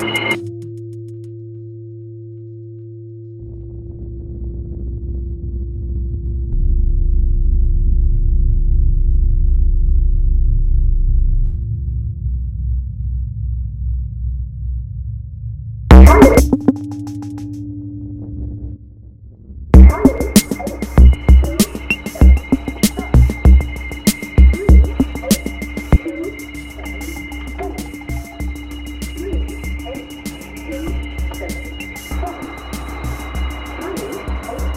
Eight.